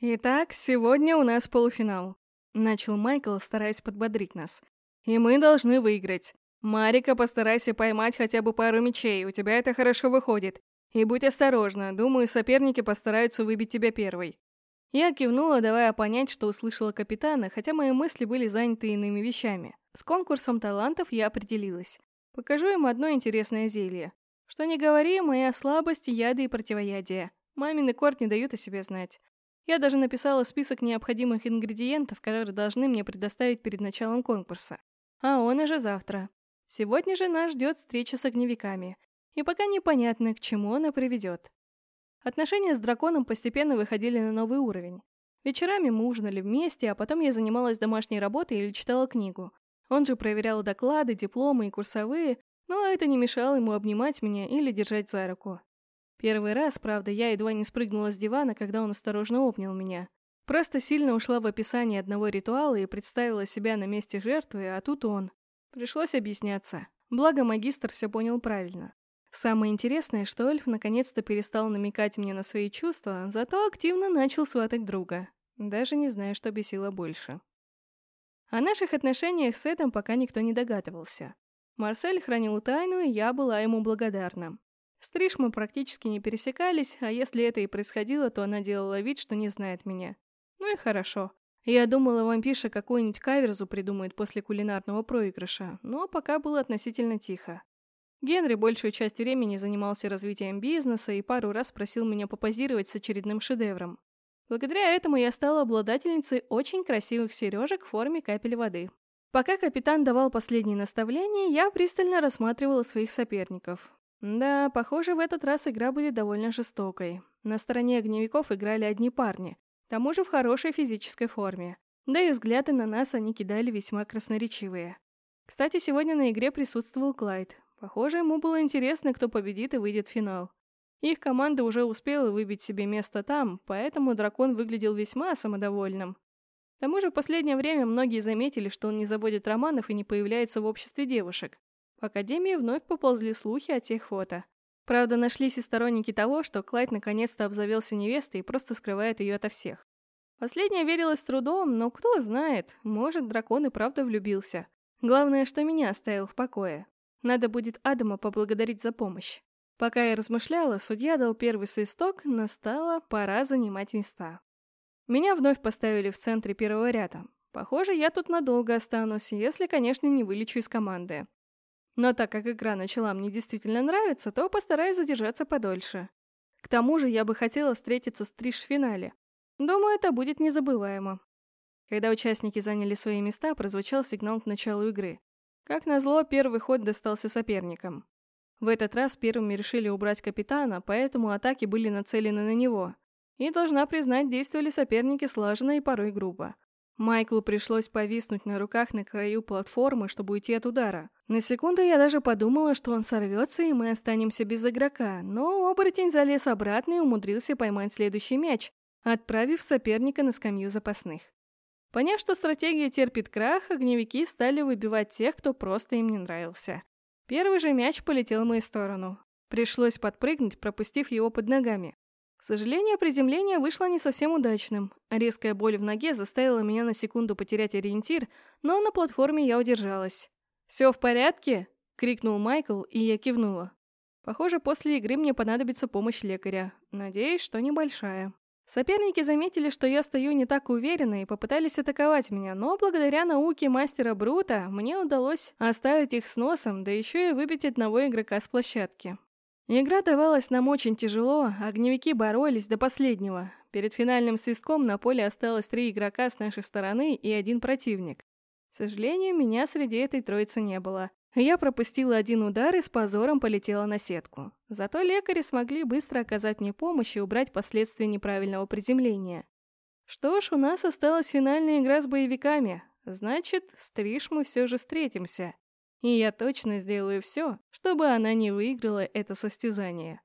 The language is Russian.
«Итак, сегодня у нас полуфинал», — начал Майкл, стараясь подбодрить нас. «И мы должны выиграть. Марика, постарайся поймать хотя бы пару мячей, у тебя это хорошо выходит. И будь осторожна, думаю, соперники постараются выбить тебя первой». Я кивнула, давая понять, что услышала капитана, хотя мои мысли были заняты иными вещами. С конкурсом талантов я определилась. Покажу им одно интересное зелье. Что не говори, моя слабость, яды и противоядие. Мамины корт не дают о себе знать. Я даже написала список необходимых ингредиентов, которые должны мне предоставить перед началом конкурса. А он уже завтра. Сегодня же нас ждет встреча с огневиками. И пока непонятно, к чему она приведет. Отношения с драконом постепенно выходили на новый уровень. Вечерами мы ужинали вместе, а потом я занималась домашней работой или читала книгу. Он же проверял доклады, дипломы и курсовые, но это не мешало ему обнимать меня или держать за руку. Первый раз, правда, я едва не спрыгнула с дивана, когда он осторожно обнял меня. Просто сильно ушла в описание одного ритуала и представила себя на месте жертвы, а тут он. Пришлось объясняться. Благо, магистр все понял правильно. Самое интересное, что эльф наконец-то перестал намекать мне на свои чувства, зато активно начал сватать друга. Даже не знаю, что бесило больше. О наших отношениях с Эдом пока никто не догадывался. Марсель хранил тайну, и я была ему благодарна. Стриж мы практически не пересекались, а если это и происходило, то она делала вид, что не знает меня. Ну и хорошо. Я думала, вампиша какую-нибудь каверзу придумает после кулинарного проигрыша, но пока было относительно тихо. Генри большую часть времени занимался развитием бизнеса и пару раз просил меня попозировать с очередным шедевром. Благодаря этому я стала обладательницей очень красивых сережек в форме капель воды. Пока капитан давал последние наставления, я пристально рассматривала своих соперников. Да, похоже, в этот раз игра будет довольно жестокой. На стороне огневиков играли одни парни, к тому же в хорошей физической форме. Да и взгляды на нас они кидали весьма красноречивые. Кстати, сегодня на игре присутствовал Клайд. Похоже, ему было интересно, кто победит и выйдет в финал. Их команда уже успела выбить себе место там, поэтому дракон выглядел весьма самодовольным. К тому же в последнее время многие заметили, что он не заводит романов и не появляется в обществе девушек. В Академии вновь поползли слухи о тех фото. Правда, нашлись и сторонники того, что Клайд наконец-то обзавелся невестой и просто скрывает ее ото всех. Последнее верилось с трудом, но кто знает, может, дракон и правда влюбился. Главное, что меня оставил в покое. Надо будет Адама поблагодарить за помощь. Пока я размышляла, судья дал первый свисток, настала пора занимать места. Меня вновь поставили в центре первого ряда. Похоже, я тут надолго останусь, если, конечно, не вылечу из команды. Но так как игра начала мне действительно нравиться, то постараюсь задержаться подольше. К тому же я бы хотела встретиться с Триш в финале. Думаю, это будет незабываемо. Когда участники заняли свои места, прозвучал сигнал к началу игры. Как назло, первый ход достался соперникам. В этот раз первыми решили убрать капитана, поэтому атаки были нацелены на него. И, должна признать, действовали соперники слаженно и порой грубо. Майклу пришлось повиснуть на руках на краю платформы, чтобы уйти от удара. На секунду я даже подумала, что он сорвется, и мы останемся без игрока, но оборотень залез обратно и умудрился поймать следующий мяч, отправив соперника на скамью запасных. Поняв, что стратегия терпит крах, огневики стали выбивать тех, кто просто им не нравился. Первый же мяч полетел в мою сторону. Пришлось подпрыгнуть, пропустив его под ногами. К сожалению, приземление вышло не совсем удачным. Резкая боль в ноге заставила меня на секунду потерять ориентир, но на платформе я удержалась. «Все в порядке?» — крикнул Майкл, и я кивнула. Похоже, после игры мне понадобится помощь лекаря. Надеюсь, что небольшая. Соперники заметили, что я стою не так уверенно и попытались атаковать меня, но благодаря науке мастера Брута мне удалось оставить их с носом, да еще и выбить одного игрока с площадки. Игра давалась нам очень тяжело, огневики боролись до последнего. Перед финальным свистком на поле осталось три игрока с нашей стороны и один противник. К сожалению, меня среди этой троицы не было. Я пропустила один удар и с позором полетела на сетку. Зато лекари смогли быстро оказать мне помощь и убрать последствия неправильного приземления. Что ж, у нас осталась финальная игра с боевиками. Значит, с Триш мы все же встретимся. И я точно сделаю все, чтобы она не выиграла это состязание.